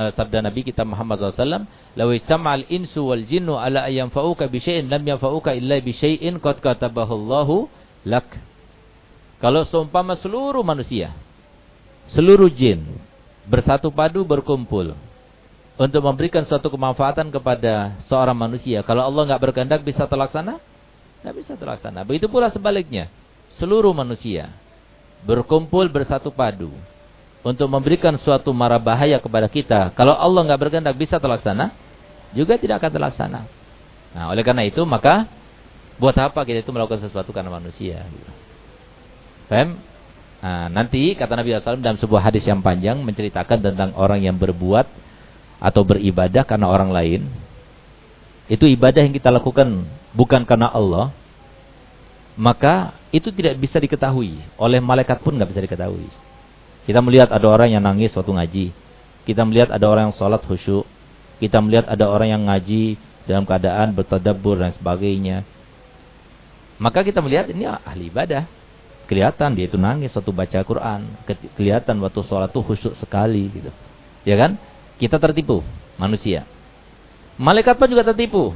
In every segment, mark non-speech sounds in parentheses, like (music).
uh, sabda Nabi kita Muhammad SAW, "Law istama'al insu wal jinnu ala ayam fa'uka bi lam yanfa'uka illa bi syai'in qad lak." Kalau seumpama seluruh manusia, seluruh jin bersatu padu berkumpul untuk memberikan suatu kemanfaatan kepada seorang manusia, kalau Allah nggak berkehendak bisa terlaksana? Nggak bisa terlaksana. Begitu pula sebaliknya, seluruh manusia berkumpul bersatu padu untuk memberikan suatu mara bahaya kepada kita, kalau Allah nggak berkehendak bisa terlaksana, juga tidak akan terlaksana. Nah, oleh karena itu maka buat apa kita itu melakukan sesuatu karena manusia? Paham? Nah, nanti kata Nabi SAW dalam sebuah hadis yang panjang menceritakan tentang orang yang berbuat atau beribadah karena orang lain. Itu ibadah yang kita lakukan bukan karena Allah, maka itu tidak bisa diketahui oleh malaikat pun nggak bisa diketahui. Kita melihat ada orang yang nangis waktu ngaji. Kita melihat ada orang yang sholat khusyuk. Kita melihat ada orang yang ngaji dalam keadaan bertadabur dan sebagainya. Maka kita melihat ini ahli ibadah. Kelihatan dia itu nangis waktu baca Quran. Kelihatan waktu sholat itu khusyuk sekali. gitu. Ya kan? Kita tertipu manusia. Malaikat pun juga tertipu.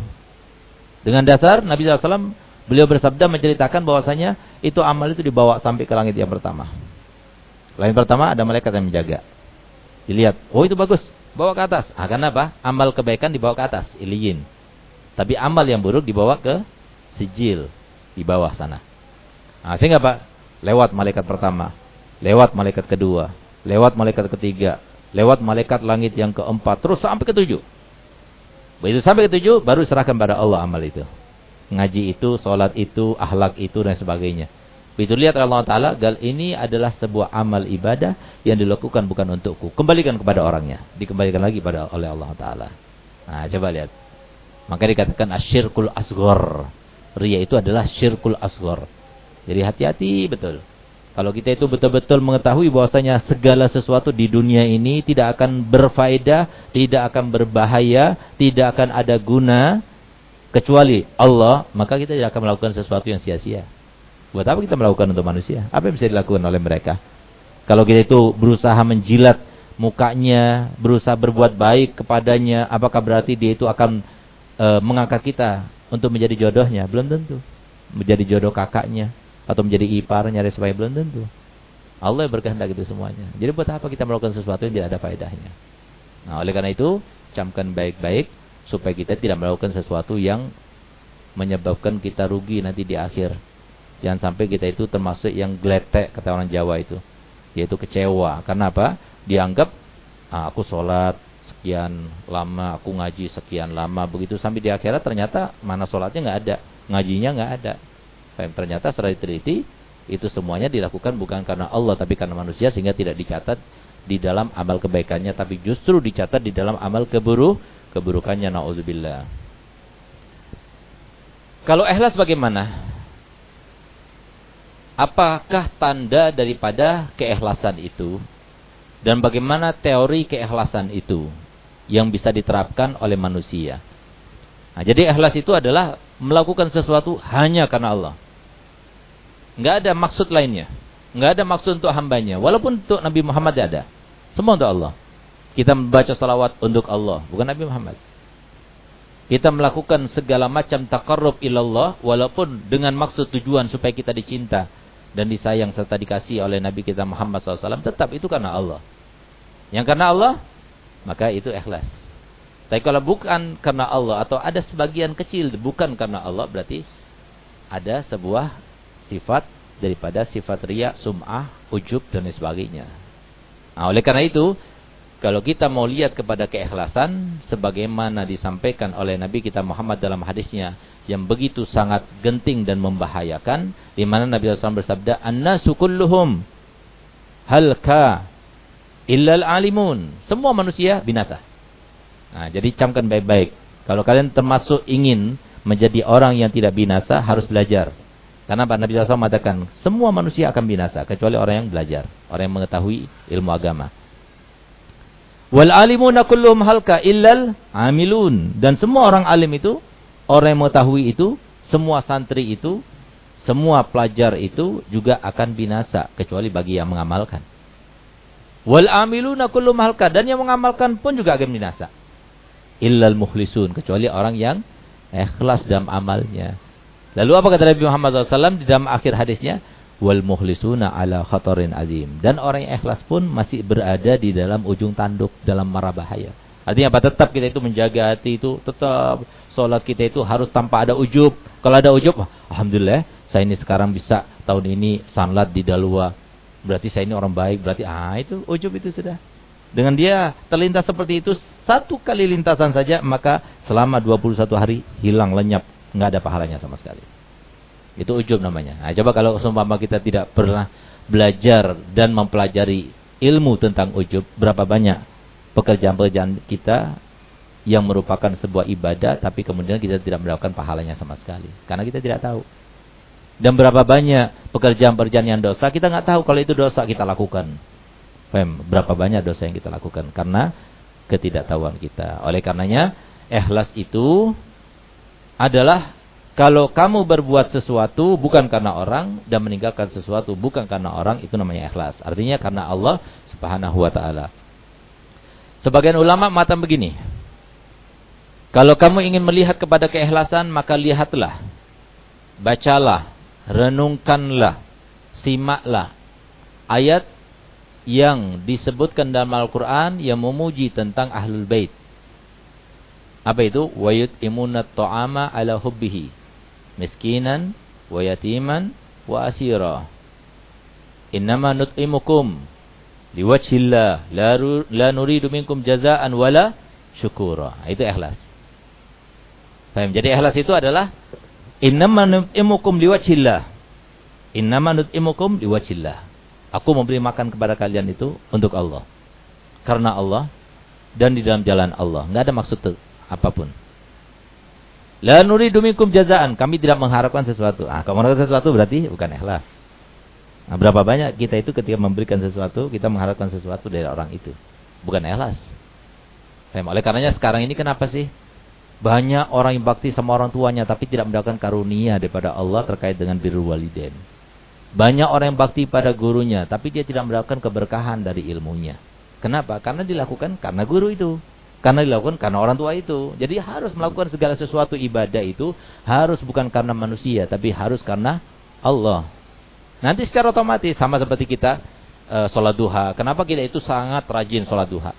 Dengan dasar Nabi SAW beliau bersabda menceritakan bahwasanya itu amal itu dibawa sampai ke langit yang pertama. Lain pertama ada malaikat yang menjaga. Dilihat, oh itu bagus, bawa ke atas. Ah, karena apa? Amal kebaikan dibawa ke atas, iliyin. Tapi amal yang buruk dibawa ke sijil di bawah sana. Nah, sehingga Pak, lewat malaikat pertama, lewat malaikat kedua, lewat malaikat ketiga, lewat malaikat langit yang keempat, terus sampai ketujuh. Begitu sampai ketujuh, baru serahkan pada Allah amal itu. Ngaji itu, sholat itu, ahlak itu, dan sebagainya. Begitu lihat Allah Ta'ala, gal ini adalah sebuah amal ibadah yang dilakukan bukan untukku. Kembalikan kepada orangnya. Dikembalikan lagi pada oleh Allah Ta'ala. Nah, coba lihat. Maka dikatakan asyirkul asgor. Ria itu adalah syirkul asgor. Jadi hati-hati betul. Kalau kita itu betul-betul mengetahui bahwasanya segala sesuatu di dunia ini tidak akan berfaedah, tidak akan berbahaya, tidak akan ada guna kecuali Allah, maka kita tidak akan melakukan sesuatu yang sia-sia. Buat apa kita melakukan untuk manusia? Apa yang bisa dilakukan oleh mereka? Kalau kita itu berusaha menjilat mukanya, berusaha berbuat baik kepadanya, apakah berarti dia itu akan e, mengangkat kita untuk menjadi jodohnya? Belum tentu. Menjadi jodoh kakaknya atau menjadi iparnya dan sebagainya belum tentu. Allah berkehendak itu semuanya. Jadi buat apa kita melakukan sesuatu yang tidak ada faedahnya? Nah, oleh karena itu, camkan baik-baik supaya kita tidak melakukan sesuatu yang menyebabkan kita rugi nanti di akhir. Jangan sampai kita itu termasuk yang gletek kata orang Jawa itu. Yaitu kecewa. Karena apa? Dianggap ah, aku sholat sekian lama, aku ngaji sekian lama. Begitu sampai di akhirat ternyata mana sholatnya nggak ada. Ngajinya nggak ada. Ternyata setelah diteliti itu semuanya dilakukan bukan karena Allah tapi karena manusia sehingga tidak dicatat di dalam amal kebaikannya tapi justru dicatat di dalam amal keburu keburukannya naudzubillah. Kalau ikhlas bagaimana? Apakah tanda daripada keikhlasan itu? Dan bagaimana teori keikhlasan itu yang bisa diterapkan oleh manusia? Nah, jadi ikhlas itu adalah melakukan sesuatu hanya karena Allah. Enggak ada maksud lainnya. Enggak ada maksud untuk hambanya. Walaupun untuk Nabi Muhammad ada. Semua untuk Allah. Kita membaca salawat untuk Allah. Bukan Nabi Muhammad. Kita melakukan segala macam takarrub ilallah. Walaupun dengan maksud tujuan supaya kita dicinta dan disayang serta dikasih oleh Nabi kita Muhammad SAW tetap itu karena Allah. Yang karena Allah maka itu ikhlas. Tapi kalau bukan karena Allah atau ada sebagian kecil bukan karena Allah berarti ada sebuah sifat daripada sifat riya, sum'ah, ujub dan sebagainya. Nah, oleh karena itu kalau kita mau lihat kepada keikhlasan sebagaimana disampaikan oleh Nabi kita Muhammad dalam hadisnya yang begitu sangat genting dan membahayakan di mana Nabi SAW bersabda annasu kulluhum halka illal alimun. Semua manusia binasa. Nah, jadi camkan baik-baik. Kalau kalian termasuk ingin menjadi orang yang tidak binasa harus belajar. Karena Nabi SAW mengatakan semua manusia akan binasa kecuali orang yang belajar orang yang mengetahui ilmu agama Wal alimuna kulluhum halka illal amilun. Dan semua orang alim itu, orang yang mengetahui itu, semua santri itu, semua pelajar itu juga akan binasa kecuali bagi yang mengamalkan. Wal amiluna kullu mahalka dan yang mengamalkan pun juga akan binasa. Illal mukhlisun kecuali orang yang ikhlas dalam amalnya. Lalu apa kata Nabi Muhammad SAW di dalam akhir hadisnya? Wal mukhlisuna ala khatarin azim. Dan orang yang ikhlas pun masih berada di dalam ujung tanduk dalam mara bahaya. Artinya apa? Tetap kita itu menjaga hati itu. Tetap sholat kita itu harus tanpa ada ujub. Kalau ada ujub, Alhamdulillah saya ini sekarang bisa tahun ini sanlat di dalua berarti saya ini orang baik, berarti ah itu ujub itu sudah. Dengan dia terlintas seperti itu satu kali lintasan saja maka selama 21 hari hilang lenyap, nggak ada pahalanya sama sekali. Itu ujub namanya. Nah, coba kalau seumpama kita tidak pernah belajar dan mempelajari ilmu tentang ujub, berapa banyak pekerjaan-pekerjaan kita yang merupakan sebuah ibadah tapi kemudian kita tidak mendapatkan pahalanya sama sekali karena kita tidak tahu. Dan berapa banyak pekerjaan-pekerjaan yang dosa, kita nggak tahu kalau itu dosa kita lakukan. Fem, berapa banyak dosa yang kita lakukan karena ketidaktahuan kita. Oleh karenanya, ikhlas itu adalah kalau kamu berbuat sesuatu bukan karena orang dan meninggalkan sesuatu bukan karena orang itu namanya ikhlas. Artinya karena Allah Subhanahu wa taala. Sebagian ulama mengatakan begini. Kalau kamu ingin melihat kepada keikhlasan maka lihatlah. Bacalah renungkanlah, simaklah ayat yang disebutkan dalam Al-Quran yang memuji tentang Ahlul Bait. Apa itu? Wayut imunat to'ama ala hubbihi. Miskinan, wa yatiman, wa asira. Innama nut'imukum liwajhillah la nuridu minkum jazaan wala syukura. Itu ikhlas. Paham? Jadi ikhlas itu adalah Innama nut'imukum liwajhillah. Innama nut'imukum liwajhillah. Aku memberi makan kepada kalian itu untuk Allah. Karena Allah dan di dalam jalan Allah. Enggak ada maksud apa pun. La nuridu minkum jazaan. Kami tidak mengharapkan sesuatu. Ah, kalau mengharapkan sesuatu berarti bukan ikhlas. Nah, berapa banyak kita itu ketika memberikan sesuatu, kita mengharapkan sesuatu dari orang itu. Bukan ikhlas. Oleh karenanya sekarang ini kenapa sih banyak orang yang bakti sama orang tuanya tapi tidak mendapatkan karunia daripada Allah terkait dengan birrul walidain. Banyak orang yang bakti pada gurunya tapi dia tidak mendapatkan keberkahan dari ilmunya. Kenapa? Karena dilakukan karena guru itu. Karena dilakukan karena orang tua itu. Jadi harus melakukan segala sesuatu ibadah itu harus bukan karena manusia tapi harus karena Allah. Nanti secara otomatis sama seperti kita uh, sholat duha. Kenapa kita itu sangat rajin sholat duha?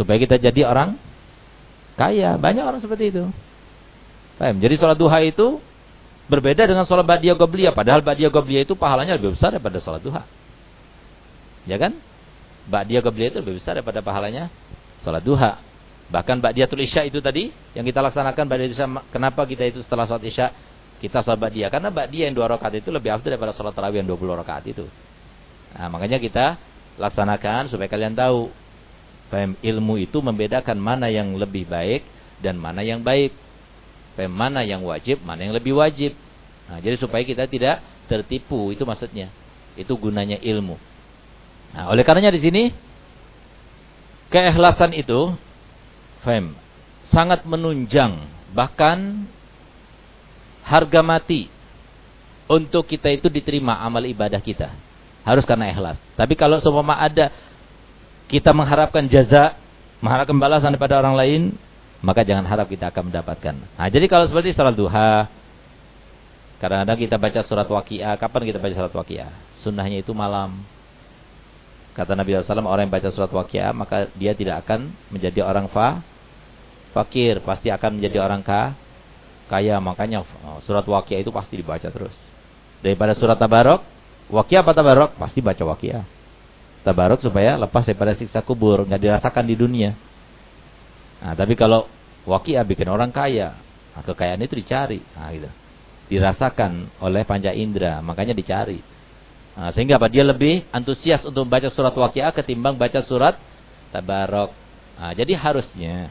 Supaya kita jadi orang Kaya, banyak orang seperti itu. Paham? Jadi sholat duha itu berbeda dengan sholat ba'diyah gobliyah. Padahal ba'diyah gobliyah itu pahalanya lebih besar daripada sholat duha. Ya kan? Ba'diyah gobliyah itu lebih besar daripada pahalanya sholat duha. Bahkan ba'diyatul isya itu tadi yang kita laksanakan ba'diyah isya. Kenapa kita itu setelah sholat isya kita sholat ba'diyah? Karena ba'diyah yang dua rakaat itu lebih afdal daripada sholat tarawih yang 20 rakaat itu. Nah, makanya kita laksanakan supaya kalian tahu Paham? Ilmu itu membedakan mana yang lebih baik dan mana yang baik. Paham? Mana yang wajib, mana yang lebih wajib. Nah, jadi supaya kita tidak tertipu, itu maksudnya. Itu gunanya ilmu. Nah, oleh karenanya di sini keikhlasan itu faham, sangat menunjang bahkan harga mati untuk kita itu diterima amal ibadah kita. Harus karena ikhlas. Tapi kalau seumpama ada kita mengharapkan jaza, mengharapkan balasan daripada orang lain, maka jangan harap kita akan mendapatkan. Nah, jadi kalau seperti salat duha, kadang-kadang kita baca surat waqiah, kapan kita baca surat waqiah? Sunnahnya itu malam. Kata Nabi SAW, orang yang baca surat waqiah, maka dia tidak akan menjadi orang fa, fakir, pasti akan menjadi orang ka, kaya. Makanya oh, surat waqiah itu pasti dibaca terus. Daripada surat tabarok, waqiah apa tabarok? Pasti baca waqiah tabaruk supaya lepas daripada siksa kubur, nggak dirasakan di dunia. Nah, tapi kalau wakia bikin orang kaya, nah, kekayaan itu dicari, nah, gitu. dirasakan oleh panca indera, makanya dicari. Nah, sehingga apa? Dia lebih antusias untuk membaca surat wakia ketimbang baca surat tabarok. Nah, jadi harusnya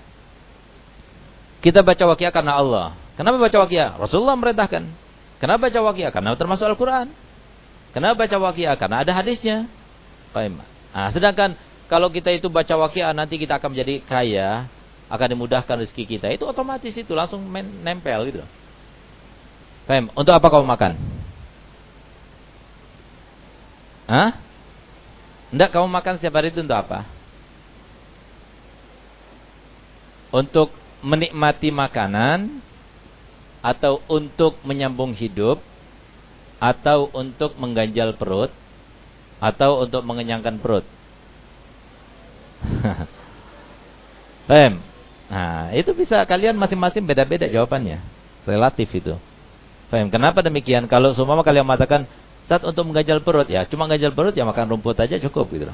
kita baca wakia karena Allah. Kenapa baca wakia? Rasulullah merintahkan. Kenapa baca wakia? Karena termasuk Al-Quran. Kenapa baca wakia? Karena ada hadisnya. Nah, sedangkan kalau kita itu baca waqiah nanti kita akan menjadi kaya, akan dimudahkan rezeki kita. Itu otomatis itu langsung nempel gitu. Paham? Untuk apa kau makan? Hah? Enggak kamu makan setiap hari itu untuk apa? Untuk menikmati makanan atau untuk menyambung hidup atau untuk mengganjal perut atau untuk mengenyangkan perut. (laughs) Paham? Nah, itu bisa kalian masing-masing beda-beda jawabannya. Relatif itu. Paham? Kenapa demikian? Kalau semua kalian mengatakan saat untuk mengganjal perut ya, cuma mengganjal perut ya makan rumput aja cukup gitu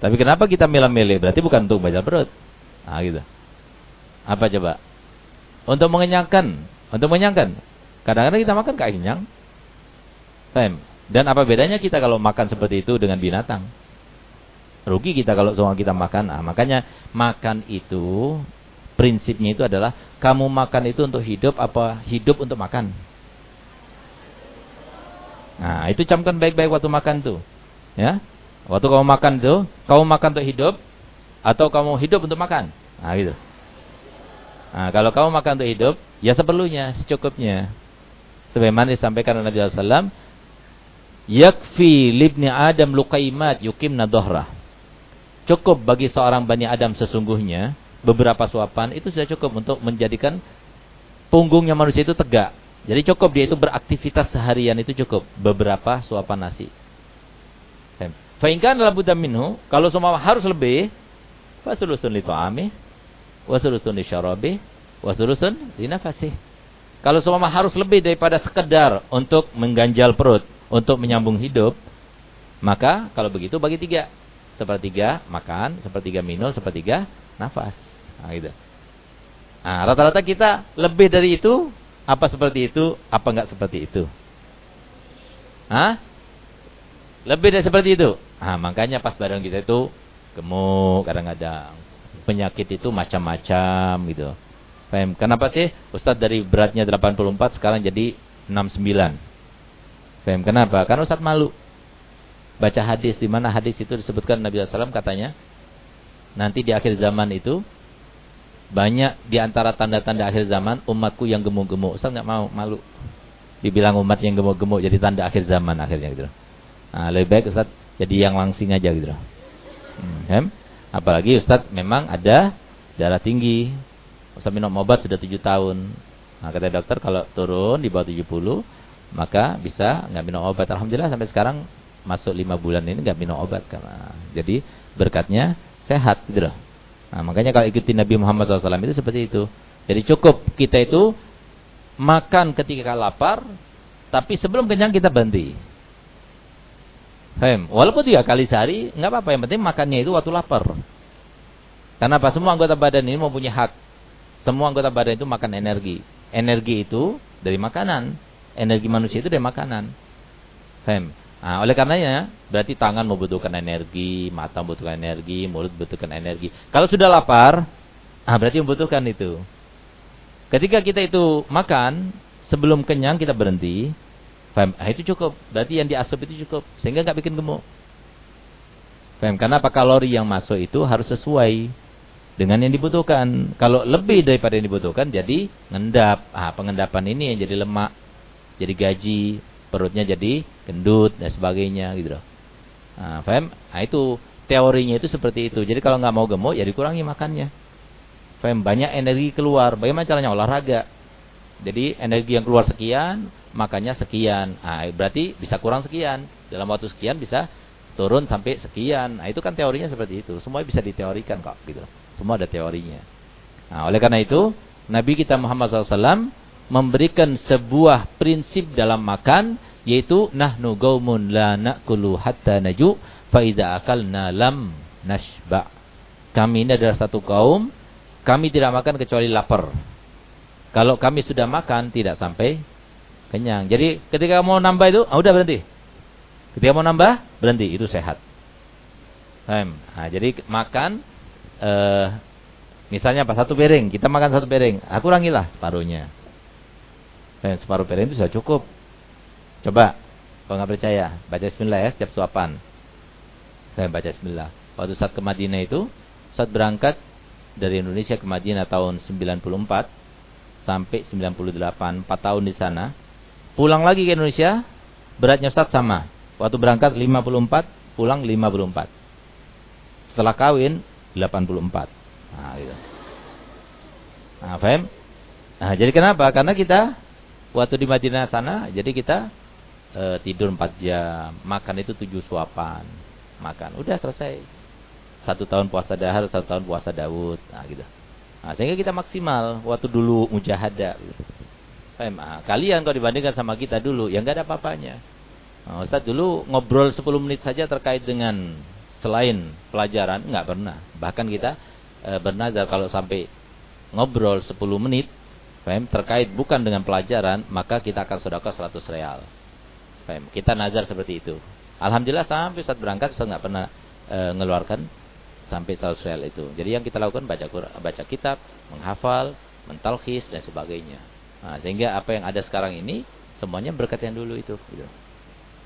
Tapi kenapa kita milih-milih? Berarti bukan untuk mengganjal perut. Nah, gitu. Apa coba? Untuk mengenyangkan, untuk mengenyangkan. Kadang-kadang kita makan kayak kenyang. Paham? Dan apa bedanya kita kalau makan seperti itu dengan binatang? Rugi kita kalau semua kita makan. Nah, makanya makan itu prinsipnya itu adalah kamu makan itu untuk hidup apa hidup untuk makan. Nah, itu camkan baik-baik waktu makan tuh. Ya. Waktu kamu makan itu, kamu makan untuk hidup atau kamu hidup untuk makan. Nah, gitu. Nah, kalau kamu makan untuk hidup, ya seperlunya, secukupnya. Sebagaimana disampaikan oleh Nabi wasallam, Yakfi libni Adam lukaimat yukimna dohra. Cukup bagi seorang Bani Adam sesungguhnya, beberapa suapan itu sudah cukup untuk menjadikan punggungnya manusia itu tegak. Jadi cukup dia itu beraktivitas seharian itu cukup. Beberapa suapan nasi. Fa'inkan dalam buddha minhu, kalau semua harus lebih, fasulusun li ta'ami, wasulusun li syarabi, wasulusun li nafasih. Kalau semua harus lebih daripada sekedar untuk mengganjal perut, untuk menyambung hidup, maka kalau begitu bagi tiga. Sepertiga makan, sepertiga minum, sepertiga nafas. Nah, gitu. Nah, rata-rata kita lebih dari itu, apa seperti itu, apa enggak seperti itu? Hah? Lebih dari seperti itu. Nah, makanya pas badan kita itu gemuk kadang-kadang. Penyakit itu macam-macam gitu. Paham? Kenapa sih Ustadz dari beratnya 84 sekarang jadi 69? Faham kenapa? Karena Ustaz malu. Baca hadis di mana hadis itu disebutkan Nabi SAW katanya nanti di akhir zaman itu banyak di antara tanda-tanda akhir zaman umatku yang gemuk-gemuk. Ustaz nggak mau malu. Dibilang umat yang gemuk-gemuk jadi tanda akhir zaman akhirnya gitu. Nah, lebih baik Ustaz jadi yang langsing aja gitu. Hmm, Apalagi Ustaz memang ada darah tinggi. Ustaz minum obat sudah 7 tahun. Nah, kata dokter kalau turun di bawah 70 maka bisa nggak minum obat. Alhamdulillah sampai sekarang masuk lima bulan ini nggak minum obat karena jadi berkatnya sehat gitu loh. Nah, makanya kalau ikuti Nabi Muhammad SAW itu seperti itu. Jadi cukup kita itu makan ketika lapar, tapi sebelum kenyang kita berhenti. Faham? Walaupun tiga kali sehari, nggak apa-apa. Yang penting makannya itu waktu lapar. Karena apa? Semua anggota badan ini mempunyai hak. Semua anggota badan itu makan energi. Energi itu dari makanan energi manusia itu dari makanan. Fem. Nah, oleh karenanya berarti tangan membutuhkan energi, mata membutuhkan energi, mulut membutuhkan energi. Kalau sudah lapar, ah berarti membutuhkan itu. Ketika kita itu makan, sebelum kenyang kita berhenti. Fem. Ah, itu cukup. Berarti yang diasup itu cukup sehingga nggak bikin gemuk. Karena apa kalori yang masuk itu harus sesuai dengan yang dibutuhkan. Kalau lebih daripada yang dibutuhkan jadi ngendap. Ah, pengendapan ini yang jadi lemak jadi gaji, perutnya jadi gendut dan sebagainya gitu loh. Nah, faham? Nah, itu teorinya itu seperti itu. Jadi kalau nggak mau gemuk ya dikurangi makannya. Faham? Banyak energi keluar. Bagaimana caranya olahraga? Jadi energi yang keluar sekian, makannya sekian. Nah, berarti bisa kurang sekian. Dalam waktu sekian bisa turun sampai sekian. Nah, itu kan teorinya seperti itu. Semua bisa diteorikan kok gitu. Semua ada teorinya. Nah, oleh karena itu, Nabi kita Muhammad SAW memberikan sebuah prinsip dalam makan yaitu nahnu gaumun la na'kulu hatta naju fa idza akalna lam nashba. Kami ini adalah satu kaum kami tidak makan kecuali lapar. Kalau kami sudah makan tidak sampai kenyang. Jadi ketika mau nambah itu, ah, udah berhenti. Ketika mau nambah berhenti, itu sehat. Nah, jadi makan eh, misalnya apa satu piring, kita makan satu piring, aku kurangilah separuhnya. Eh, separuh piring itu sudah cukup. Coba, kalau nggak percaya, baca Bismillah ya setiap suapan. Saya baca Bismillah. Waktu saat ke Madinah itu, saat berangkat dari Indonesia ke Madinah tahun 94 sampai 98, 4 tahun di sana. Pulang lagi ke Indonesia, beratnya saat sama. Waktu berangkat 54, pulang 54. Setelah kawin 84. Nah, gitu. Nah, paham? Nah, jadi kenapa? Karena kita waktu di Madinah sana, jadi kita e, tidur 4 jam, makan itu 7 suapan. Makan, udah selesai. Satu tahun puasa dahar, satu tahun puasa Daud. Nah, gitu. Nah, sehingga kita maksimal waktu dulu mujahadah. Gitu. Nah, kalian kalau dibandingkan sama kita dulu, yang enggak ada apa-apanya. Nah, Ustaz dulu ngobrol 10 menit saja terkait dengan selain pelajaran, enggak pernah. Bahkan kita e, bernazar kalau sampai ngobrol 10 menit Faham? Terkait bukan dengan pelajaran, maka kita akan sedekah 100 real. Faham? Kita nazar seperti itu. Alhamdulillah sampai saat berangkat saya nggak pernah e, ngeluarkan sampai 100 real itu. Jadi yang kita lakukan baca baca kitab, menghafal, mentalkhis dan sebagainya. Nah, sehingga apa yang ada sekarang ini semuanya berkat yang dulu itu. Gitu.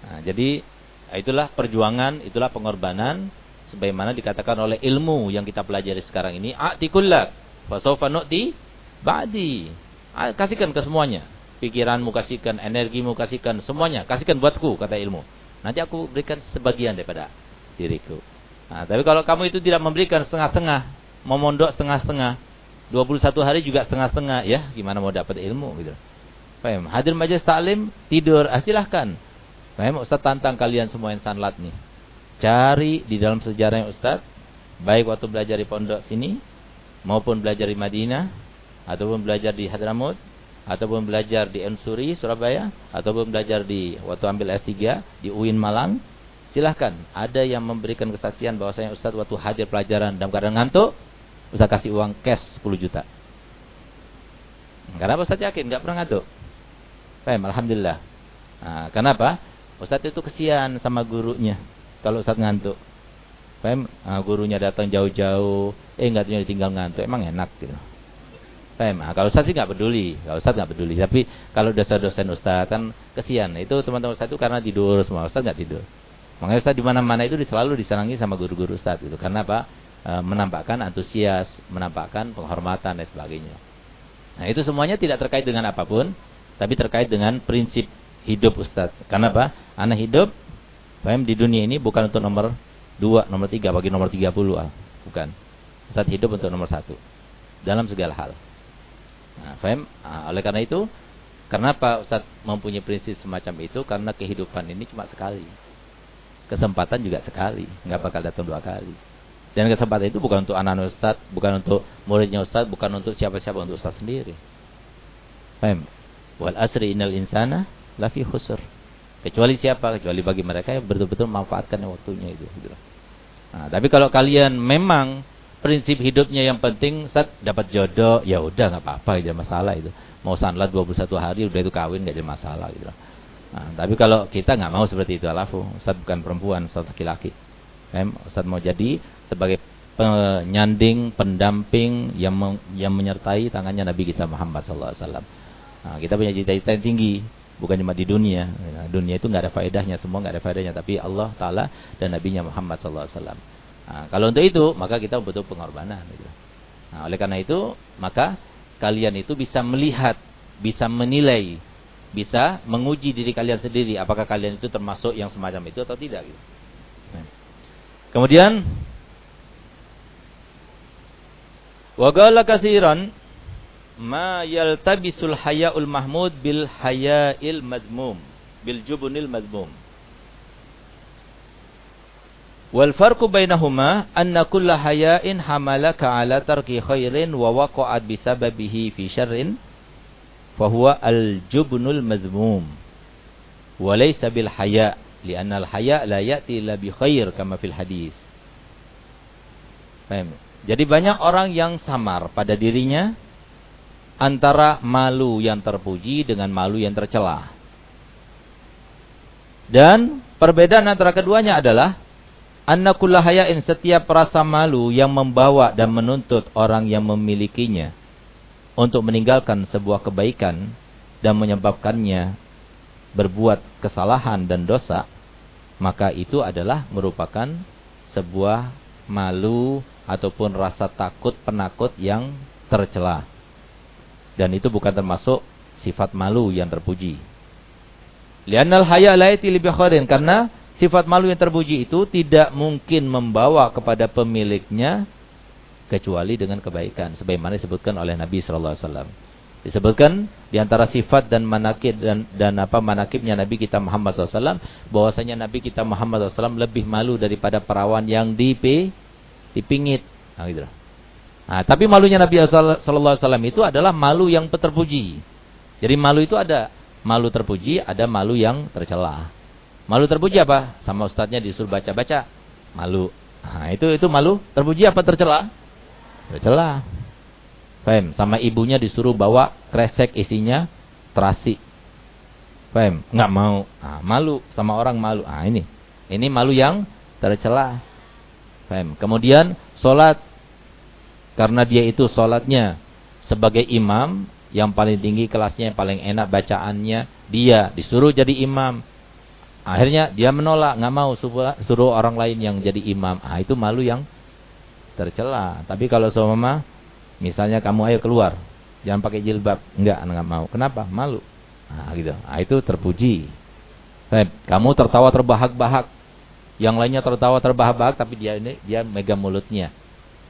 Nah, jadi itulah perjuangan, itulah pengorbanan sebagaimana dikatakan oleh ilmu yang kita pelajari sekarang ini a'tikullak fa sawfa nu'ti ba'di kasihkan ke semuanya. Pikiranmu kasihkan, energimu kasihkan, semuanya. Kasihkan buatku, kata ilmu. Nanti aku berikan sebagian daripada diriku. Nah, tapi kalau kamu itu tidak memberikan setengah-setengah, mau mondok setengah-setengah, 21 hari juga setengah-setengah, ya gimana mau dapat ilmu gitu. Paham? Hadir majelis taklim, tidur, ah, silahkan. Paham? Ustaz tantang kalian semua yang sanlat nih. Cari di dalam sejarah yang Ustaz, baik waktu belajar di pondok sini, maupun belajar di Madinah, ataupun belajar di Hadramut ataupun belajar di Ensuri Surabaya ataupun belajar di waktu ambil S3 di UIN Malang silahkan. Ada yang memberikan kesaksian bahwasanya Ustaz waktu hadir pelajaran dalam keadaan ngantuk Ustaz kasih uang cash 10 juta. Karena Ustaz yakin nggak pernah ngantuk. Paham, Alhamdulillah. Nah, kenapa? Ustaz itu kesian sama gurunya kalau Ustaz ngantuk. Paham? Nah, gurunya datang jauh-jauh eh nggak tinggal ngantuk. Emang enak gitu Nah, kalau Ustaz sih nggak peduli, kalau Ustaz nggak peduli. Tapi kalau dosen-dosen Ustaz kan kesian. Itu teman-teman Ustaz itu karena tidur semua, Ustaz nggak tidur. Makanya Ustaz di mana-mana itu selalu diserangi sama guru-guru Ustaz gitu. Karena apa? E, menampakkan antusias, menampakkan penghormatan dan sebagainya. Nah, itu semuanya tidak terkait dengan apa pun, tapi terkait dengan prinsip hidup Ustaz. Karena apa? Anak hidup paham di dunia ini bukan untuk nomor dua, nomor tiga, bagi nomor tiga puluh, ah. bukan. Ustaz hidup untuk nomor satu dalam segala hal. Nah, faham? Nah, oleh karena itu, kenapa Ustaz mempunyai prinsip semacam itu? Karena kehidupan ini cuma sekali. Kesempatan juga sekali, nggak bakal datang dua kali. Dan kesempatan itu bukan untuk anak Ustaz, bukan untuk muridnya Ustaz, bukan untuk siapa-siapa, untuk Ustaz sendiri. Faham? Wal asri innal insana lafi khusr. Kecuali siapa? Kecuali bagi mereka yang betul-betul memanfaatkan waktunya itu. Nah, tapi kalau kalian memang prinsip hidupnya yang penting saat dapat jodoh. Ya udah nggak apa-apa tidak masalah itu. Mau sanlat 21 hari udah itu kawin nggak ada masalah gitu. Nah, tapi kalau kita nggak mau seperti itu alafu Ustaz bukan perempuan Ustaz laki-laki. Ustaz mau jadi sebagai penyanding pendamping yang yang menyertai tangannya Nabi kita Muhammad SAW nah, kita punya cita-cita yang tinggi bukan cuma di dunia. Nah, dunia itu nggak ada faedahnya semua nggak ada faedahnya tapi Allah Taala dan Nabi Muhammad SAW Nah, kalau untuk itu, maka kita butuh pengorbanan. Gitu. Nah, oleh karena itu, maka kalian itu bisa melihat, bisa menilai, bisa menguji diri kalian sendiri, apakah kalian itu termasuk yang semacam itu atau tidak. Gitu. Nah. Kemudian, wagala kasiran ma yaltabisul hayaul mahmud bil hayail madmum bil jubunil madmum Wal farqu bainahuma anna kulla haya'in hamalaka ala tarki khairin wa waqa'at bisababihi fi syarrin fa huwa al-jubnul madhmum wa laysa bil haya' li'anna al-haya' la ya'ti illa bi khair kama fil hadis. Paham? Jadi banyak orang yang samar pada dirinya antara malu yang terpuji dengan malu yang tercela. Dan perbedaan antara keduanya adalah Anna kullahaya'in setiap rasa malu yang membawa dan menuntut orang yang memilikinya untuk meninggalkan sebuah kebaikan dan menyebabkannya berbuat kesalahan dan dosa, maka itu adalah merupakan sebuah malu ataupun rasa takut penakut yang tercela. Dan itu bukan termasuk sifat malu yang terpuji. Lianal haya laiti lebih karena sifat malu yang terpuji itu tidak mungkin membawa kepada pemiliknya kecuali dengan kebaikan sebagaimana disebutkan oleh Nabi sallallahu alaihi wasallam. Disebutkan di antara sifat dan manakib dan dan apa manakibnya Nabi kita Muhammad SAW bahwasanya Nabi kita Muhammad SAW lebih malu daripada perawan yang dipi, dipingit. Nah, gitu. nah, tapi malunya Nabi SAW itu adalah malu yang terpuji. Jadi malu itu ada malu terpuji, ada malu yang tercela. Malu terpuji apa? Sama ustadznya disuruh baca-baca, malu. Nah, itu itu malu terpuji apa tercela? Tercela. Faham? Sama ibunya disuruh bawa kresek isinya terasi. Faham? Enggak mau. Nah, malu sama orang malu. Ah ini. Ini malu yang tercela. Faham? Kemudian solat karena dia itu solatnya sebagai imam yang paling tinggi kelasnya, yang paling enak bacaannya, dia disuruh jadi imam. Akhirnya dia menolak, nggak mau suruh orang lain yang jadi imam. Ah itu malu yang tercela. Tapi kalau sama Misalnya kamu ayo keluar, jangan pakai jilbab. Enggak, enggak mau. Kenapa? Malu. Nah, gitu. Nah, itu terpuji. Kamu tertawa terbahak-bahak. Yang lainnya tertawa terbahak-bahak tapi dia ini dia megang mulutnya.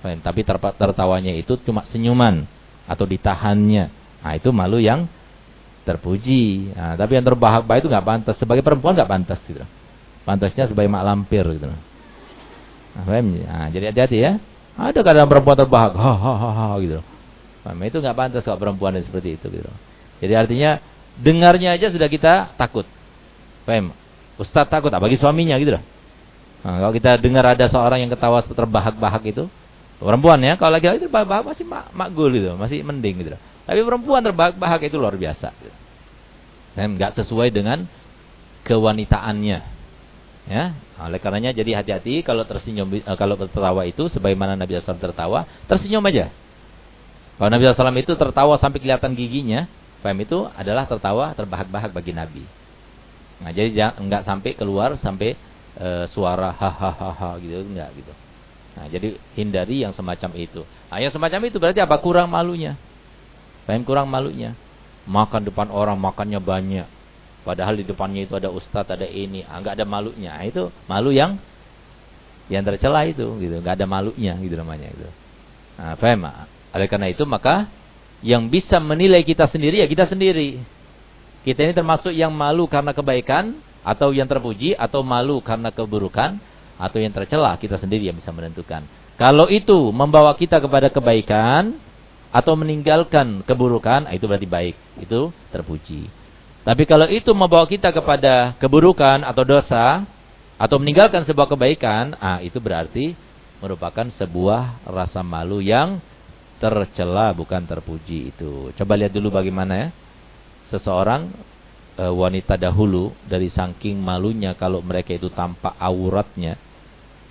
Tapi tertawanya itu cuma senyuman atau ditahannya. Nah, itu malu yang terpuji. Nah, tapi yang terbahak-bahak itu nggak pantas. Sebagai perempuan nggak pantas gitu. Pantasnya sebagai mak lampir gitu. Nah, nah, jadi hati-hati ya. Ada kadang perempuan terbahak, ha ha ha, ha gitu. Nah, itu nggak pantas kalau perempuan yang seperti itu gitu. Jadi artinya dengarnya aja sudah kita takut. Paham? Ustaz takut bagi suaminya gitu. Nah, kalau kita dengar ada seorang yang ketawa terbahak-bahak itu, perempuan ya, kalau laki-laki terbahak-bahak masih mak makgul gitu, masih mending gitu. Tapi perempuan terbahak-bahak itu luar biasa. Dan nggak sesuai dengan kewanitaannya. Ya, oleh karenanya jadi hati-hati kalau tersenyum uh, kalau tertawa itu sebagaimana Nabi SAW tertawa, tersenyum aja. Kalau Nabi SAW itu tertawa sampai kelihatan giginya, paham itu adalah tertawa terbahak-bahak bagi Nabi. Nah, jadi enggak sampai keluar sampai uh, suara hahaha gitu enggak gitu. Nah, jadi hindari yang semacam itu. Nah, yang semacam itu berarti apa? Kurang malunya. Paham kurang malunya. Makan depan orang makannya banyak Padahal di depannya itu ada ustadz, ada ini, ah, ada malunya. Ah, itu malu yang yang tercela itu, gitu. Nggak ada malunya, gitu namanya itu. Nah, paham? Oleh karena itu maka yang bisa menilai kita sendiri ya kita sendiri. Kita ini termasuk yang malu karena kebaikan atau yang terpuji atau malu karena keburukan atau yang tercela kita sendiri yang bisa menentukan. Kalau itu membawa kita kepada kebaikan atau meninggalkan keburukan, ah, itu berarti baik. Itu terpuji. Tapi kalau itu membawa kita kepada keburukan atau dosa atau meninggalkan sebuah kebaikan, ah itu berarti merupakan sebuah rasa malu yang tercela bukan terpuji itu. Coba lihat dulu bagaimana ya. Seseorang e, wanita dahulu dari saking malunya kalau mereka itu tampak auratnya.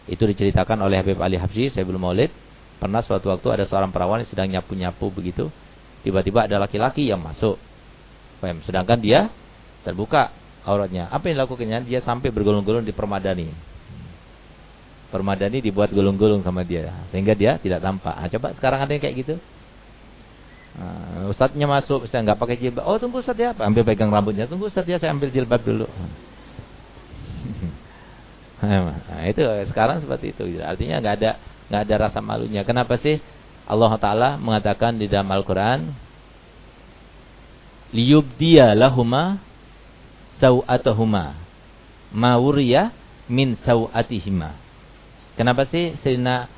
Itu diceritakan oleh Habib Ali Habsyi, saya belum maulid. Pernah suatu waktu ada seorang perawan yang sedang nyapu-nyapu begitu. Tiba-tiba ada laki-laki yang masuk Sedangkan dia terbuka auratnya. Apa yang dilakukannya? Dia sampai bergulung-gulung di permadani. Permadani dibuat gulung-gulung sama dia. Sehingga dia tidak tampak. Nah, coba sekarang ada yang kayak gitu. Nah, Ustadznya masuk, saya nggak pakai jilbab. Oh tunggu Ustadz ya, ambil pegang rambutnya. Tunggu Ustadz ya, saya ambil jilbab dulu. (laughs) Nah, itu sekarang seperti itu. Artinya nggak ada nggak ada rasa malunya. Kenapa sih Allah Taala mengatakan di dalam Al-Quran liyubdiya lahuma sawatahuma mawuriya min sawatihima. Kenapa sih Sayyidina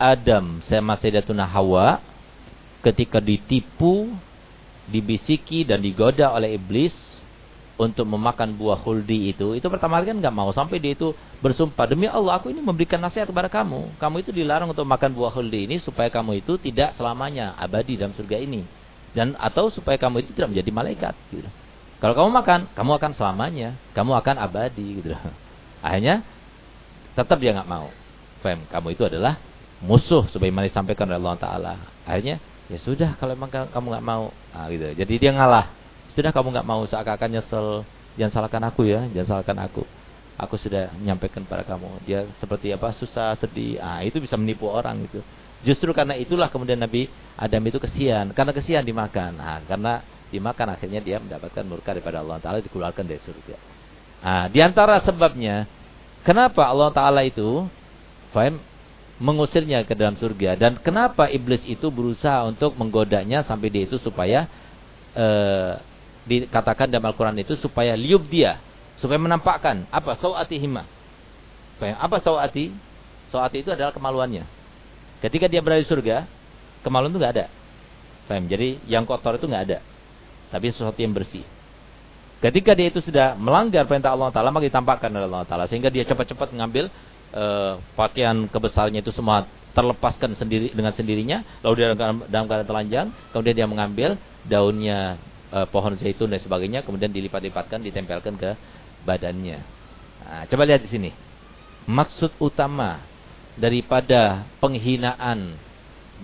Adam sama Sayyidatuna Hawa ketika ditipu, dibisiki dan digoda oleh iblis untuk memakan buah huldi itu, itu pertama kali kan nggak mau sampai dia itu bersumpah demi Allah aku ini memberikan nasihat kepada kamu, kamu itu dilarang untuk makan buah huldi ini supaya kamu itu tidak selamanya abadi dalam surga ini dan atau supaya kamu itu tidak menjadi malaikat gitu. Kalau kamu makan, kamu akan selamanya, kamu akan abadi gitu. (laughs) Akhirnya tetap dia nggak mau. Fem, kamu itu adalah musuh sebagaimana disampaikan oleh Allah taala. Akhirnya ya sudah kalau memang kamu nggak mau, nah, gitu. Jadi dia ngalah. Sudah kamu nggak mau seakan-akan nyesel, jangan salahkan aku ya, jangan salahkan aku. Aku sudah menyampaikan pada kamu. Dia seperti apa? Susah, sedih. Ah, itu bisa menipu orang gitu. Justru karena itulah kemudian Nabi Adam itu kesian. Karena kesian dimakan. Nah, karena dimakan akhirnya dia mendapatkan murka daripada Allah Ta'ala dikeluarkan dari surga. Nah, di antara sebabnya kenapa Allah taala itu faham mengusirnya ke dalam surga dan kenapa iblis itu berusaha untuk menggodanya sampai dia itu supaya eh, dikatakan dalam Al-Qur'an itu supaya liub dia, supaya menampakkan apa sawati hima. Apa sawati? Sawati itu adalah kemaluannya. Ketika dia berada di surga, kemaluan itu nggak ada. Faham? Jadi yang kotor itu nggak ada. Tapi sesuatu yang bersih. Ketika dia itu sudah melanggar perintah Allah Taala, maka ditampakkan oleh Allah Taala sehingga dia cepat-cepat mengambil uh, pakaian kebesarnya itu semua terlepaskan sendiri dengan sendirinya, lalu dia dalam keadaan telanjang, kemudian dia mengambil daunnya uh, pohon zaitun dan sebagainya, kemudian dilipat-lipatkan, ditempelkan ke badannya. Nah, coba lihat di sini. Maksud utama daripada penghinaan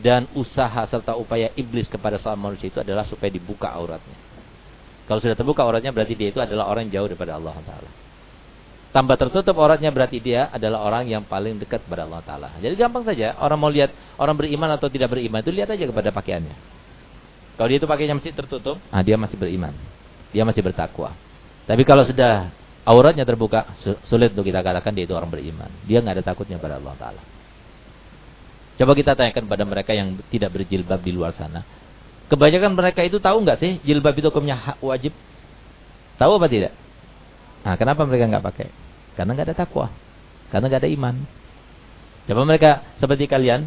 dan usaha serta upaya iblis kepada sama manusia itu adalah supaya dibuka auratnya. Kalau sudah terbuka auratnya berarti dia itu adalah orang yang jauh daripada Allah Taala. Tambah tertutup auratnya berarti dia adalah orang yang paling dekat kepada Allah Taala. Jadi gampang saja orang mau lihat orang beriman atau tidak beriman itu lihat aja kepada pakaiannya. Kalau dia itu pakaiannya masih tertutup, ah dia masih beriman. Dia masih bertakwa. Tapi kalau sudah auratnya terbuka, sulit untuk kita katakan dia itu orang beriman. Dia nggak ada takutnya pada Allah Taala. Coba kita tanyakan pada mereka yang tidak berjilbab di luar sana. Kebanyakan mereka itu tahu nggak sih jilbab itu hukumnya wajib? Tahu apa tidak? Nah, kenapa mereka nggak pakai? Karena nggak ada takwa, karena nggak ada iman. Coba mereka seperti kalian,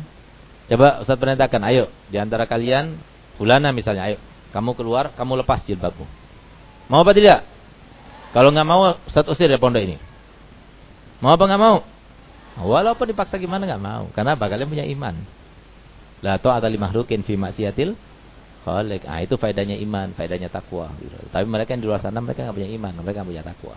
coba Ustaz perintahkan, ayo di antara kalian, fulana misalnya, ayo kamu keluar, kamu lepas jilbabmu. Mau apa tidak? Kalau nggak mau, Ustaz usir ya pondok ini. Mau apa nggak mau? Walaupun dipaksa gimana nggak mau. Karena? Kalian punya iman. La ta'ata li makhlukin fi maksiatil khaliq. Ah itu faedahnya iman, faedahnya takwa gitu. Tapi mereka yang di luar sana mereka nggak punya iman, mereka nggak punya takwa.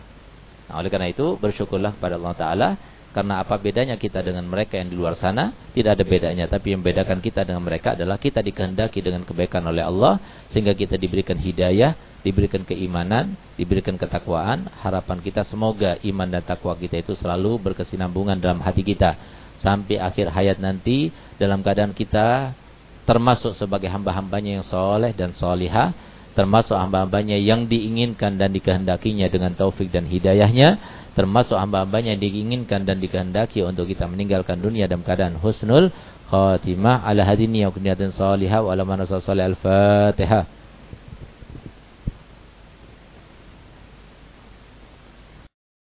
Nah, oleh karena itu bersyukurlah kepada Allah taala karena apa bedanya kita dengan mereka yang di luar sana? Tidak ada bedanya, tapi yang membedakan kita dengan mereka adalah kita dikehendaki dengan kebaikan oleh Allah sehingga kita diberikan hidayah, diberikan keimanan, diberikan ketakwaan. Harapan kita semoga iman dan takwa kita itu selalu berkesinambungan dalam hati kita sampai akhir hayat nanti dalam keadaan kita termasuk sebagai hamba-hambanya yang soleh dan solihah termasuk hamba-hambanya yang diinginkan dan dikehendakinya dengan taufik dan hidayahnya termasuk hamba-hambanya yang diinginkan dan dikehendaki untuk kita meninggalkan dunia dalam keadaan husnul khatimah. Ala hadini wa kunyatin salihah wa ala manasa al-fatihah